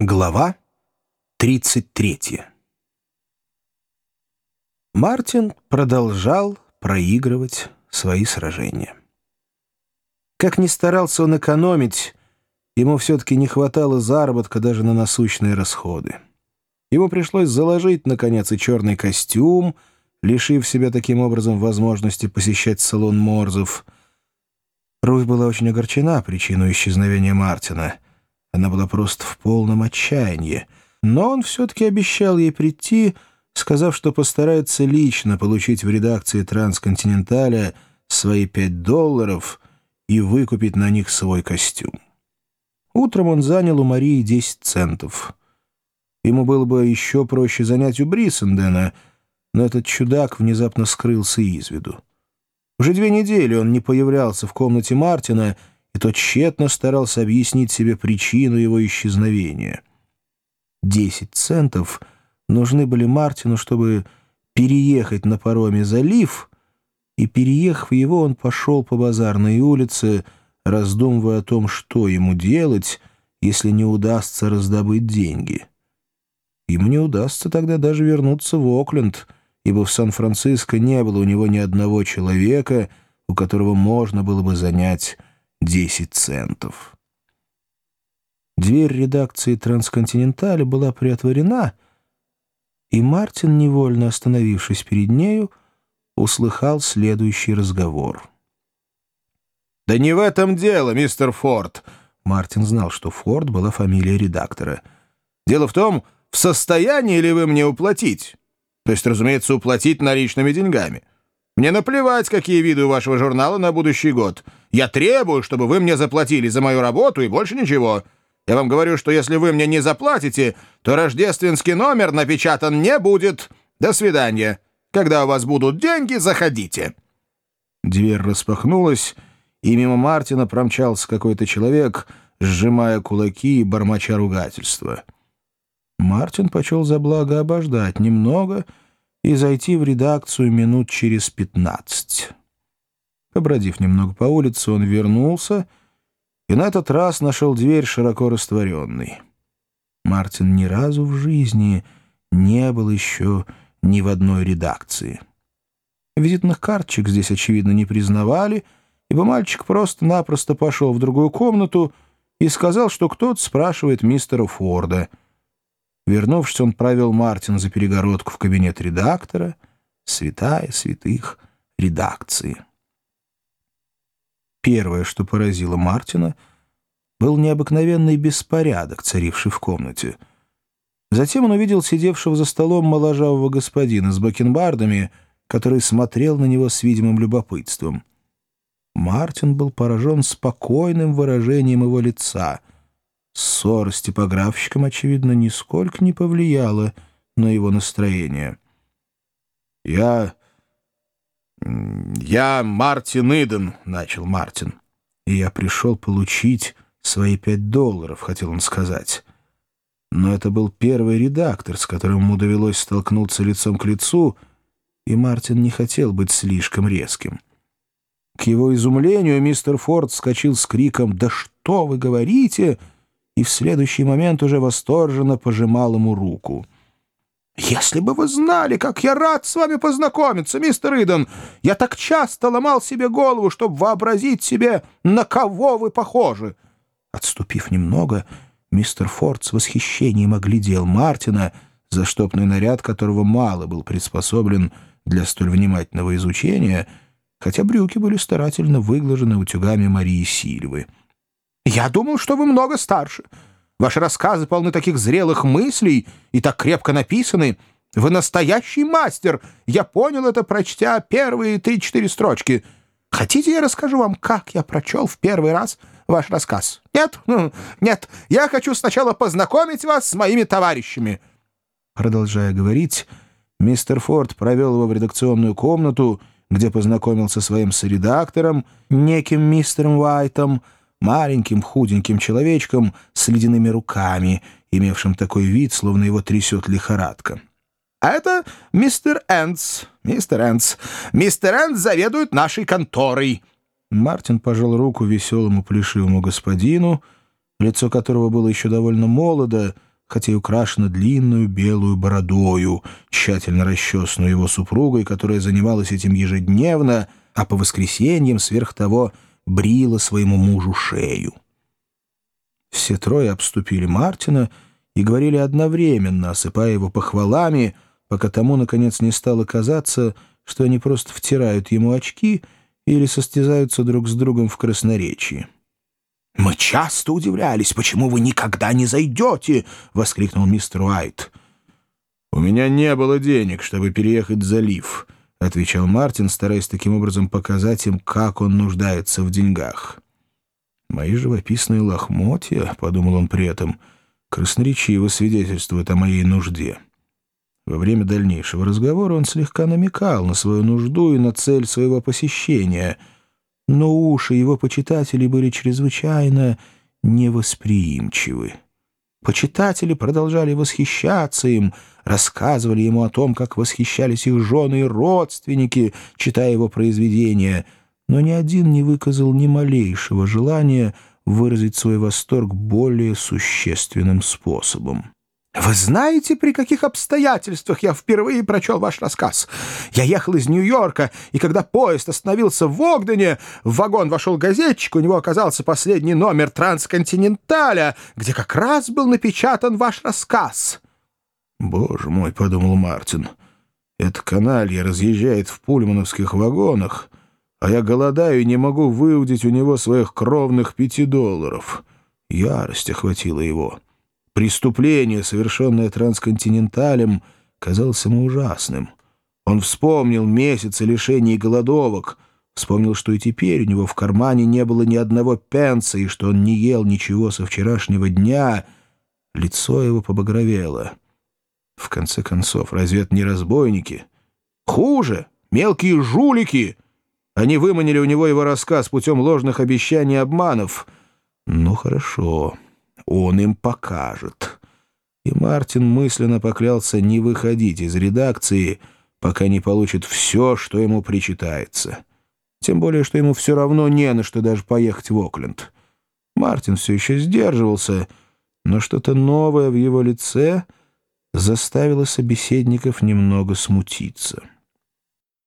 Глава 33 Мартин продолжал проигрывать свои сражения. Как ни старался он экономить, ему все-таки не хватало заработка даже на насущные расходы. Ему пришлось заложить, наконец, и черный костюм, лишив себя таким образом возможности посещать салон Морзов. Руфь была очень огорчена причиной исчезновения Мартина — она была просто в полном отчаянии. Но он все-таки обещал ей прийти, сказав, что постарается лично получить в редакции «Трансконтиненталя» свои пять долларов и выкупить на них свой костюм. Утром он занял у Марии 10 центов. Ему было бы еще проще занять у Брисендена, но этот чудак внезапно скрылся из виду. Уже две недели он не появлялся в комнате Мартина — и тот тщетно старался объяснить себе причину его исчезновения. Десять центов нужны были Мартину, чтобы переехать на пароме залив, и, переехав его, он пошел по базарной улице, раздумывая о том, что ему делать, если не удастся раздобыть деньги. Ему не удастся тогда даже вернуться в Окленд, ибо в Сан-Франциско не было у него ни одного человека, у которого можно было бы занять 10 центов. Дверь редакции «Трансконтиненталя» была приотворена, и Мартин, невольно остановившись перед нею, услыхал следующий разговор. «Да не в этом дело, мистер Форд!» Мартин знал, что Форд была фамилия редактора. «Дело в том, в состоянии ли вы мне уплатить? То есть, разумеется, уплатить наличными деньгами. Мне наплевать, какие виды у вашего журнала на будущий год. Я требую, чтобы вы мне заплатили за мою работу и больше ничего. Я вам говорю, что если вы мне не заплатите, то рождественский номер напечатан не будет. До свидания. Когда у вас будут деньги, заходите». Дверь распахнулась, и мимо Мартина промчался какой-то человек, сжимая кулаки и бормоча ругательства. Мартин почел за благо обождать немного — и зайти в редакцию минут через пятнадцать. Побродив немного по улице, он вернулся и на этот раз нашел дверь широко растворенной. Мартин ни разу в жизни не был еще ни в одной редакции. Визитных карточек здесь, очевидно, не признавали, ибо мальчик просто-напросто пошел в другую комнату и сказал, что кто-то спрашивает мистера Форда — Вернувшись, он провел Мартин за перегородку в кабинет редактора, святая святых редакции. Первое, что поразило Мартина, был необыкновенный беспорядок, царивший в комнате. Затем он увидел сидевшего за столом моложавого господина с бакенбардами, который смотрел на него с видимым любопытством. Мартин был поражен спокойным выражением его лица — Ссора с типографщиком, очевидно, нисколько не повлияла на его настроение. «Я... я Мартин Иден», — начал Мартин. «И я пришел получить свои пять долларов», — хотел он сказать. Но это был первый редактор, с которым ему довелось столкнуться лицом к лицу, и Мартин не хотел быть слишком резким. К его изумлению мистер Форд вскочил с криком «Да что вы говорите!» И в следующий момент уже восторженно пожимал ему руку. «Если бы вы знали, как я рад с вами познакомиться, мистер Иден! Я так часто ломал себе голову, чтобы вообразить себе, на кого вы похожи!» Отступив немного, мистер Форд с восхищением оглядел Мартина, заштопный наряд которого мало был приспособлен для столь внимательного изучения, хотя брюки были старательно выглажены утюгами Марии Сильвы. Я думал, что вы много старше. Ваши рассказы полны таких зрелых мыслей и так крепко написаны. Вы настоящий мастер. Я понял это, прочтя первые три-четыре строчки. Хотите, я расскажу вам, как я прочел в первый раз ваш рассказ? Нет? Хм, нет. Я хочу сначала познакомить вас с моими товарищами». Продолжая говорить, мистер Форд провел его в редакционную комнату, где познакомился своим соредактором, неким мистером Уайтом, маленьким худеньким человечком с ледяными руками, имевшим такой вид, словно его трясет лихорадка. «А это мистер Энс. Мистер Энс. Мистер Энс заведует нашей конторой». Мартин пожал руку веселому плешивому господину, лицо которого было еще довольно молодо, хотя и украшена длинную белую бородою, тщательно расчесанную его супругой, которая занималась этим ежедневно, а по воскресеньям сверх того брила своему мужу шею. Все трое обступили Мартина и говорили одновременно, осыпая его похвалами, пока тому, наконец, не стало казаться, что они просто втирают ему очки или состязаются друг с другом в красноречии. «Мы часто удивлялись, почему вы никогда не зайдете!» — воскликнул мистер Уайт. «У меня не было денег, чтобы переехать в залив», — отвечал Мартин, стараясь таким образом показать им, как он нуждается в деньгах. «Мои живописные лохмотья», — подумал он при этом, — красноречиво свидетельствуют о моей нужде. Во время дальнейшего разговора он слегка намекал на свою нужду и на цель своего посещения, но уши его почитателей были чрезвычайно невосприимчивы. Почитатели продолжали восхищаться им, рассказывали ему о том, как восхищались их жены и родственники, читая его произведения, но ни один не выказал ни малейшего желания выразить свой восторг более существенным способом. Вы знаете, при каких обстоятельствах я впервые прочел ваш рассказ? Я ехал из Нью-Йорка, и когда поезд остановился в Огдене, в вагон вошел газетчик, у него оказался последний номер «Трансконтиненталя», где как раз был напечатан ваш рассказ. «Боже мой», — подумал Мартин, — «эта каналья разъезжает в пульмановских вагонах, а я голодаю и не могу выудить у него своих кровных пяти долларов». Ярость охватила его. Преступление, совершенное трансконтиненталем, казалось ему ужасным. Он вспомнил месяцы лишений и голодовок, вспомнил, что и теперь у него в кармане не было ни одного пенса и что он не ел ничего со вчерашнего дня. Лицо его побагровело. В конце концов, разве это не разбойники? Хуже, мелкие жулики. Они выманили у него его рассказ путем ложных обещаний и обманов. Ну, хорошо он им покажет. И Мартин мысленно поклялся не выходить из редакции, пока не получит все, что ему причитается. Тем более, что ему все равно не на что даже поехать в Окленд. Мартин все еще сдерживался, но что-то новое в его лице заставило собеседников немного смутиться.